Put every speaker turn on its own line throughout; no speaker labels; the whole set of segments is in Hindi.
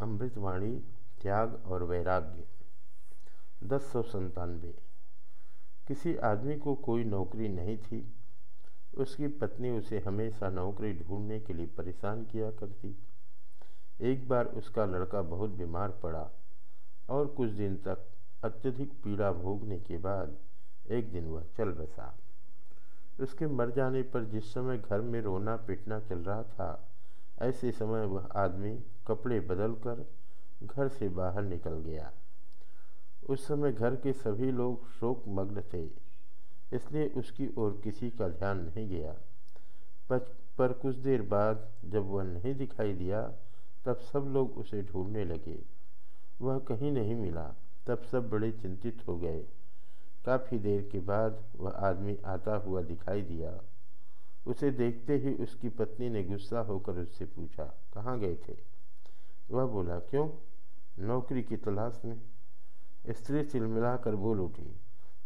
अमृतवाणी, त्याग और वैराग्य। दस सौ संतानवे किसी आदमी को कोई नौकरी नहीं थी। उसकी पत्नी उसे हमेशा नौकरी ढूँढने के लिए परेशान किया करती। एक बार उसका लड़का बहुत बीमार पड़ा और कुछ दिन तक अत्यधिक पीड़ा भोगने के बाद एक दिन वह चल बसा। उसके मर जाने पर जिस समय घर में रोना पिटना चल रहा था, ऐसे समय वह आदमी कपड़े बदलकर घर से बाहर निकल गया। उस समय घर के सभी लोग शोक मग्न थे, इसलिए उसकी ओर किसी का ध्यान नहीं गया। पर कुछ देर बाद जब वह नहीं दिखाई दिया, तब सब लोग उसे ढूँढने लगे। वह कहीं नहीं मिला, तब सब बड़े चिंतित हो गए। काफ़ी देर के बाद वह आदमी आता हुआ दिखाई दिया। उसे देखते ही उसकी पत्नी ने गुस्सा होकर उससे पूछा, कहाँ गए थे? वह बोला, क्यों? नौकरी की तलाश में। स्त्री चिलमिला कर बोल उठी,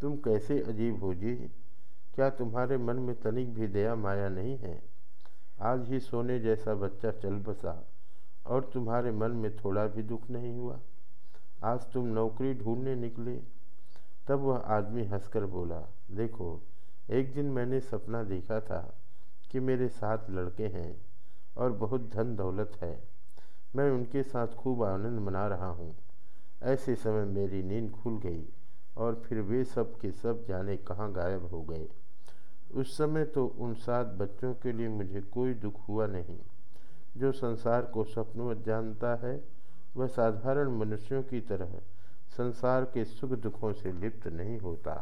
तुम कैसे अजीब हो जी? क्या तुम्हारे मन में तनिक भी दया माया नहीं है? आज ही सोने जैसा बच्चा चल बसा, और तुम्हारे मन में थोड़ा भी दुख नहीं हुआ? आज तुम नौकरी ढूँढने निकले। तब वह आदमी हंसकर बोला, देखो, एक दिन मैंने सपना देखा था कि मेरे साथ लड़के हैं और बहुत धन दौलत है। मैं उनके साथ खूब आनंद मना रहा हूँ। ऐसे समय मेरी नींद खुल गई और फिर वे सब के सब जाने कहाँ गायब हो गए। उस समय तो उन सात बच्चों के लिए मुझे कोई दुख हुआ नहीं। जो संसार को स्वप्नवत जानता है, वह साधारण मनुष्यों की तरह संसार के सुख दुखों से लिप्त नहीं होता।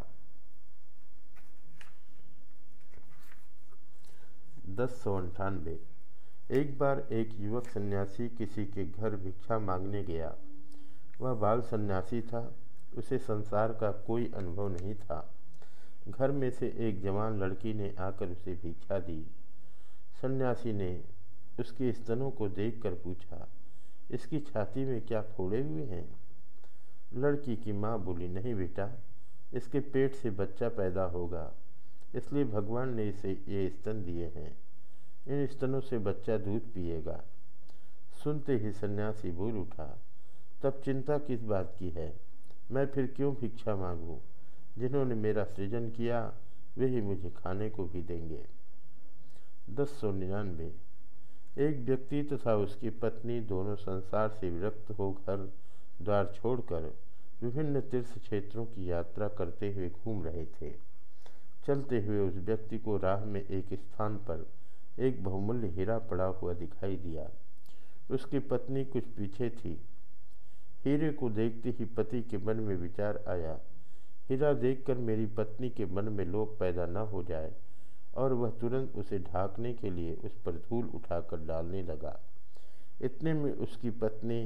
दस सौ अंठानवे एक बार एक युवक सन्यासी किसी के घर भिक्षा मांगने गया। वह बाल सन्यासी था। उसे संसार का कोई अनुभव नहीं था। घर में से एक जवान लड़की ने आकर उसे भिक्षा दी। सन्यासी ने उसके स्तनों को देखकर पूछा, इसकी छाती में क्या फोड़े हुए हैं? लड़की की माँ बोली, नहीं बेटा, इसके पेट से बच्चा पैदा होगा, इसलिए भगवान ने इसे ये स्तन दिए हैं। इन स्तनों से बच्चा दूध पिएगा। सुनते ही सन्यासी बोल उठा, तब चिंता किस बात की है? मैं फिर क्यों भिक्षा मांगूं? जिन्होंने मेरा सृजन किया, वे ही मुझे खाने को भी देंगे। दस सौ निन्यानवे। एक व्यक्ति तथा उसकी पत्नी दोनों संसार से विरक्त हो घर द्वार छोड़कर विभिन्न तीर्थ क्षेत्रों की यात्रा करते हुए घूम रहे थे। चलते हुए उस व्यक्ति को राह में एक स्थान पर एक बहुमूल्य हीरा पड़ा हुआ दिखाई दिया। उसकी पत्नी कुछ पीछे थी। हीरे को देखते ही पति के मन में विचार आया, हीरा देखकर मेरी पत्नी के मन में लोभ पैदा न हो जाए। और वह तुरंत उसे ढाकने के लिए उस पर धूल उठाकर डालने लगा। इतने में उसकी पत्नी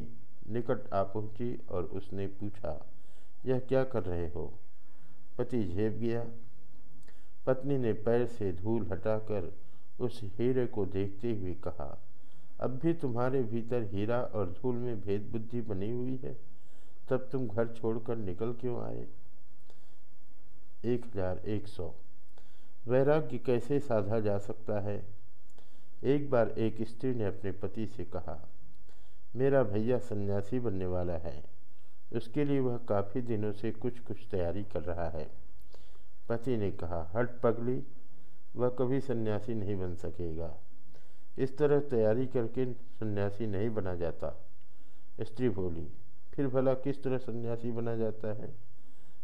निकट आ पहुँची और उसने पूछा, यह क्या कर रहे हो? पति झेप गया। पत्नी ने पैर से धूल हटाकर उस हीरे को देखते हुए कहा, अब भी तुम्हारे भीतर हीरा और धूल में भेद बुद्धि बनी हुई है? तब तुम घर छोड़कर निकल क्यों आए? एक हज़ार एक सौ। वैराग्य कैसे साधा जा सकता है? एक बार एक स्त्री ने अपने पति से कहा, मेरा भैया सन्यासी बनने वाला है। उसके लिए वह काफ़ी दिनों से कुछ कुछ तैयारी कर रहा है। पति ने कहा, हट, पगली। वह कभी सन्यासी नहीं बन सकेगा। इस तरह तैयारी करके सन्यासी नहीं बना जाता। स्त्री बोली, फिर भला किस तरह सन्यासी बना जाता है?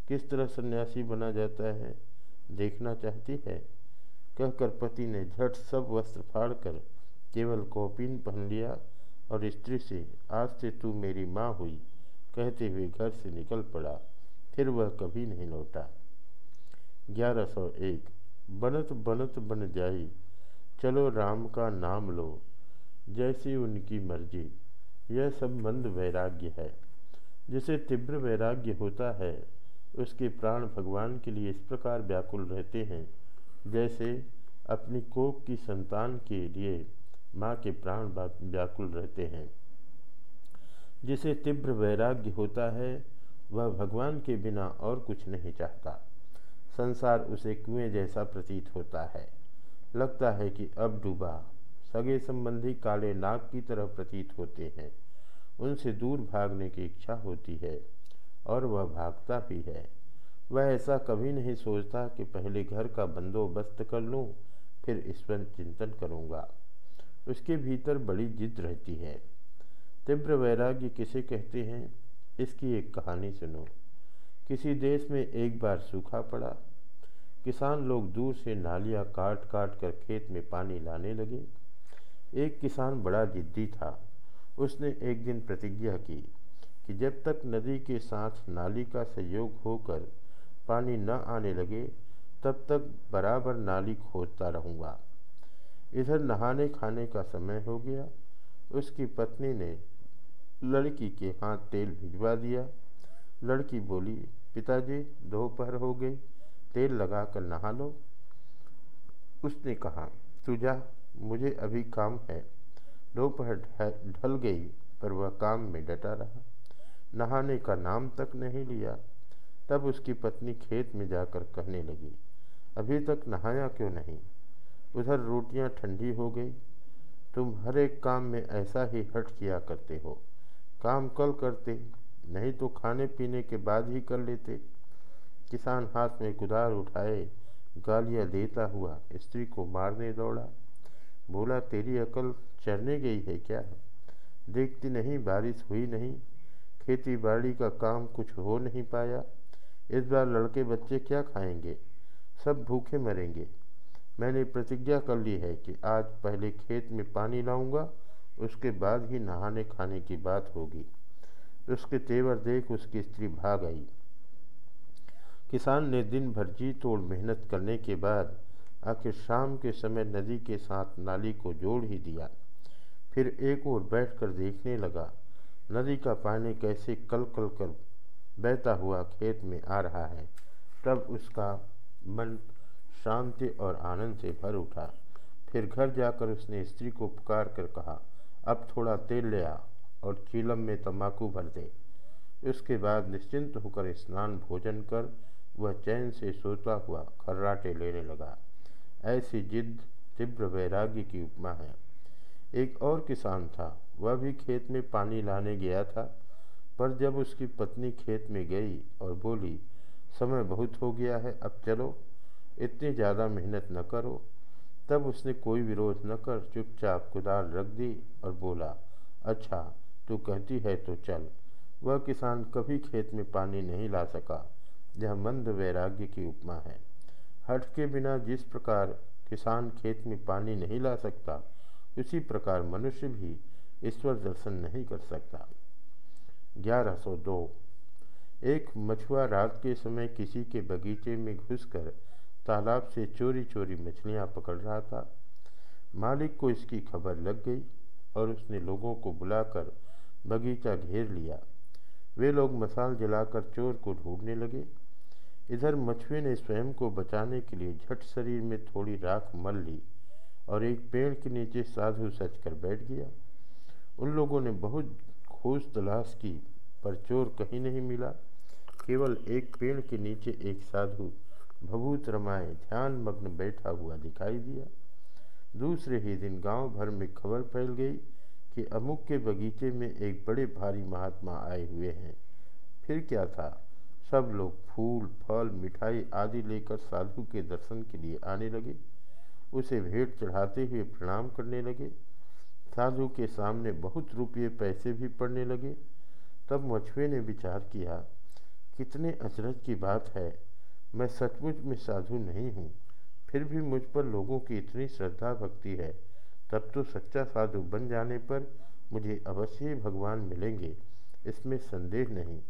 किस तरह सन्यासी बना जाता है? देखना चाहती है? कहकर पति ने झट सब वस्त्र फाड़कर केवल कॉपिन पहन लिया और स्त्री से, आज से तू मेरी माँ हुई, कहते हुए घर से निकल पड़ा। फिर वह कभी नहीं लौटा। ग्यारह सौ एक बनत बनत बन जाई चलो राम का नाम लो, जैसी उनकी मर्ज़ी। यह सब मंद वैराग्य है। जिसे तीव्र वैराग्य होता है, उसके प्राण भगवान के लिए इस प्रकार व्याकुल रहते हैं, जैसे अपनी कोप की संतान के लिए माँ के प्राण व्याकुल रहते हैं। जिसे तीव्र वैराग्य होता है, वह भगवान के बिना और कुछ नहीं चाहता। संसार उसे कुएँ जैसा प्रतीत होता है। लगता है कि अब डूबा। सगे संबंधी काले नाग की तरह प्रतीत होते हैं। उनसे दूर भागने की इच्छा होती है और वह भागता भी है। वह ऐसा कभी नहीं सोचता कि पहले घर का बंदोबस्त कर लूँ, फिर पर चिंतन करूँगा। उसके भीतर बड़ी जिद रहती है। तीव्र वैराग्य किसे कहते हैं, इसकी एक कहानी सुनो। किसी देश में एक बार सूखा पड़ा। किसान लोग दूर से नालियाँ काट काट कर खेत में पानी लाने लगे। एक किसान बड़ा जिद्दी था। उसने एक दिन प्रतिज्ञा की कि जब तक नदी के साथ नाली का सहयोग होकर पानी न आने लगे, तब तक बराबर नाली खोदता रहूँगा। इधर नहाने खाने का समय हो गया। उसकी पत्नी ने लड़की के हाथ तेल भिजवा दिया। लड़की बोली, पिताजी दोपहर हो गई, तेल लगा कर नहा लो। उसने कहा तू जा मुझे अभी काम है। दोपहर ढल गई, पर वह काम में डटा रहा। नहाने का नाम तक नहीं लिया। तब उसकी पत्नी खेत में जाकर कहने लगी, अभी तक नहाया क्यों नहीं? उधर रोटियाँ ठंडी हो गई। तुम हर एक काम में ऐसा ही हट किया करते हो। काम कल करते। नहीं तो खाने पीने के बाद ही कर लेते। किसान हाथ में कुदार उठाए, गालियाँ देता हुआ स्त्री को मारने दौड़ा। बोला, तेरी अकल चरने गई है क्या? देखती नहीं, बारिश हुई नहीं, खेती बाड़ी का काम कुछ हो नहीं पाया। इस बार लड़के बच्चे क्या खाएँगे? सब भूखे मरेंगे। मैंने प्रतिज्ञा कर ली है कि आज पहले खेत में पानी लाऊँगा, उसके बाद ही नहाने खाने की बात होगी। उसके तेवर देख उसकी स्त्री भाग आई। किसान ने दिन भर जी तोड़ मेहनत करने के बाद आखिर शाम के समय नदी के साथ नाली को जोड़ ही दिया। फिर एक ओर बैठकर देखने लगा, नदी का पानी कैसे कल कल कर बहता हुआ खेत में आ रहा है। तब उसका मन शांति और आनंद से भर उठा। फिर घर जाकर उसने स्त्री को पुकार कर कहा, अब थोड़ा तेल ले आ। और चीलम में तम्बाकू भर दे। उसके बाद निश्चिंत होकर स्नान भोजन कर, वह चैन से सोता हुआ खर्राटे लेने लगा। ऐसी जिद तीव्र वैराग्य की उपमा है। एक और किसान था, वह भी खेत में पानी लाने गया था, पर जब उसकी पत्नी खेत में गई और बोली, समय बहुत हो गया है, अब चलो, इतनी ज़्यादा मेहनत न करो। तब उसने कोई विरोध न कर चुपचाप कुदाल रख दी और बोला अच्छा तू कहती है तो चल। वह किसान कभी खेत में पानी नहीं ला सका। यह मंद वैराग्य की उपमा है। हट के बिना जिस प्रकार किसान खेत में पानी नहीं ला सकता, उसी प्रकार मनुष्य भी ईश्वर दर्शन नहीं कर सकता। ग्यारह सौ दो। एक मछुआ रात के समय किसी के बगीचे में घुसकर तालाब से चोरी चोरी मछलियाँ पकड़ रहा था। मालिक को इसकी खबर लग गई और उसने लोगों को बुलाकर बगीचा घेर लिया। वे लोग मसाल जलाकर चोर को ढूँढने लगे। इधर मछुए ने स्वयं को बचाने के लिए झट शरीर में थोड़ी राख मल ली और एक पेड़ के नीचे साधु सच कर बैठ गया। उन लोगों ने बहुत खोज तलाश की, पर चोर कहीं नहीं मिला। केवल एक पेड़ के नीचे एक साधु भभूत रमाए ध्यान मग्न बैठा हुआ दिखाई दिया। दूसरे ही दिन गाँव भर में खबर फैल गई कि अमुक के बगीचे में एक बड़े भारी महात्मा आए हुए हैं। फिर क्या था? सब लोग फूल, फल, मिठाई आदि लेकर साधु के दर्शन के लिए आने लगे। उसे भेंट चढ़ाते हुए प्रणाम करने लगे। साधु के सामने बहुत रुपये पैसे भी पड़ने लगे। तब मछुए ने विचार किया, कितने अचरज की बात है। मैं सचमुच में साधु नहीं हूँ। फिर भी मुझ पर लोगों की इतनी श्रद्धा भक्ति है। तब तो सच्चा साधु बन जाने पर मुझे अवश्य भगवान मिलेंगे, इसमें संदेह नहीं।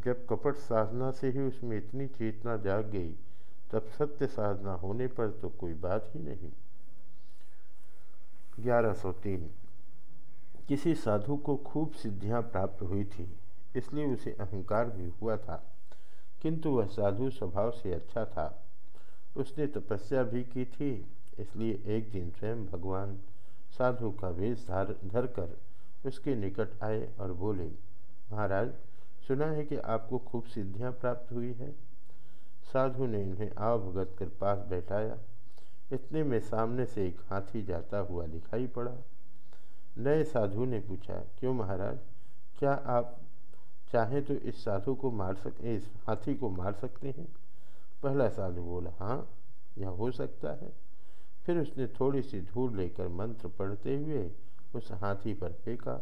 जब कपट साधना से ही उसमें इतनी चेतना जाग गई, तब सत्य साधना होने पर तो कोई बात ही नहीं। ग्यारह सौ तीन। किसी साधु को खूब सिद्धियाँ प्राप्त हुई थी, इसलिए उसे अहंकार भी हुआ था। किंतु वह साधु स्वभाव से अच्छा था। उसने तपस्या भी की थी इसलिए एक दिन स्वयं भगवान साधु का वेश धार धर कर उसके निकट आए और बोले, महाराज, सुना है कि आपको खूब सिद्धियाँ प्राप्त हुई है। साधु ने उन्हें आवभगत कर पास बैठाया। इतने में सामने से एक हाथी जाता हुआ दिखाई पड़ा। नए साधु ने पूछा, क्यों महाराज, क्या आप चाहें तो इस साधु को मार सक इस हाथी को मार सकते हैं? पहला साधु बोला हाँ यह हो सकता है। फिर उसने थोड़ी सी धूल लेकर मंत्र पढ़ते हुए उस हाथी पर फेंका।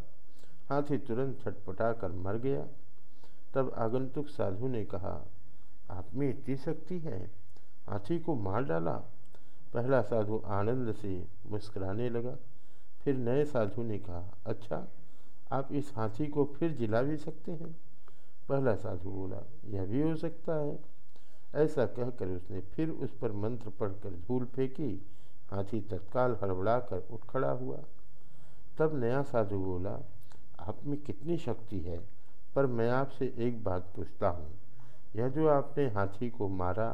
हाथी तुरंत छटपटा कर मर गया। तब आगंतुक साधु ने कहा, आप में इतनी शक्ति है, हाथी को मार डाला? पहला साधु आनंद से मुस्कुराने लगा। फिर नए साधु ने कहा अच्छा आप इस हाथी को फिर जिला भी सकते हैं? पहला साधु बोला, यह भी हो सकता है। ऐसा कहकर उसने फिर उस पर मंत्र पढ़कर धूल फेंकी हाथी तत्काल हड़बड़ा कर उठ खड़ा हुआ। तब नया साधु बोला, आप में कितनी शक्ति है, पर मैं आपसे एक बात पूछता हूँ। यह जो आपने हाथी को मारा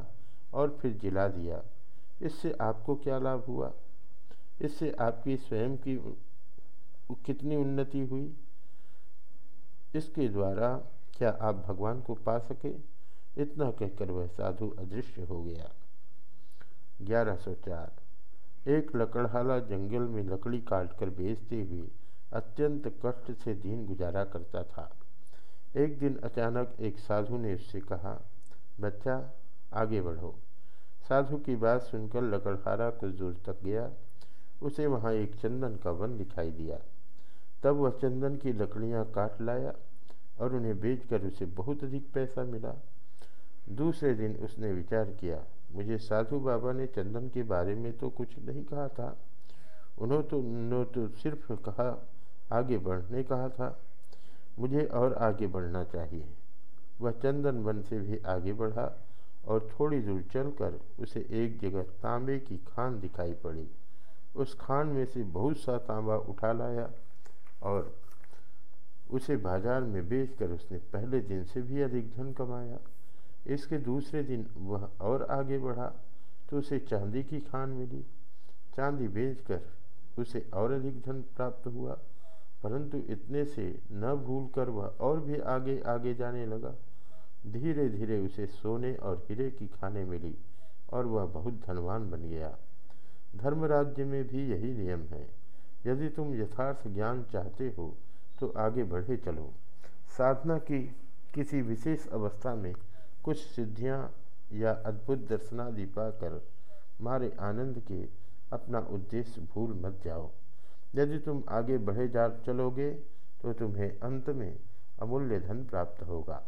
और फिर जिला दिया, इससे आपको क्या लाभ हुआ? इससे आपकी स्वयं की कितनी उन्नति हुई? इसके द्वारा क्या आप भगवान को पा सके? इतना कहकर वह साधु अदृश्य हो गया। ग्यारह सौ चार। एक लकड़हाला जंगल में लकड़ी काटकर बेचते हुए अत्यंत कष्ट से दिन गुजारा करता था। एक दिन अचानक एक साधु ने उससे कहा, बच्चा, आगे बढ़ो। साधु की बात सुनकर लकड़हारा कुछ दूर तक गया। उसे वहाँ एक चंदन का वन दिखाई दिया। तब वह चंदन की लकड़ियाँ काट लाया और उन्हें बेचकर उसे बहुत अधिक पैसा मिला। दूसरे दिन उसने विचार किया मुझे साधु बाबा ने चंदन के बारे में तो कुछ नहीं कहा था। उन्होंने तो उन्होंने तो सिर्फ़ कहा, आगे बढ़ने कहा था। मुझे और आगे बढ़ना चाहिए। वह चंदन वन से भी आगे बढ़ा और थोड़ी दूर चलकर उसे एक जगह तांबे की खान दिखाई पड़ी। उस खान में से बहुत सा तांबा उठा लाया और उसे बाज़ार में बेचकर उसने पहले दिन से भी अधिक धन कमाया। इसके दूसरे दिन वह और आगे बढ़ा तो उसे चांदी की खान मिली। चांदी बेचकर उसे और अधिक धन प्राप्त हुआ, परंतु इतने से न भूलकर वह और भी आगे आगे जाने लगा। धीरे धीरे उसे सोने और हीरे की खाने मिली और वह बहुत धनवान बन गया। धर्म राज्य में भी यही नियम है। यदि तुम यथार्थ ज्ञान चाहते हो तो आगे बढ़े चलो। साधना की किसी विशेष अवस्था में कुछ सिद्धियाँ या अद्भुत दर्शनादि पाकर मारे आनंद के अपना उद्देश्य भूल मत जाओ। यदि तुम आगे बढ़े जा चलोगे तो तुम्हें अंत में अमूल्य धन प्राप्त होगा।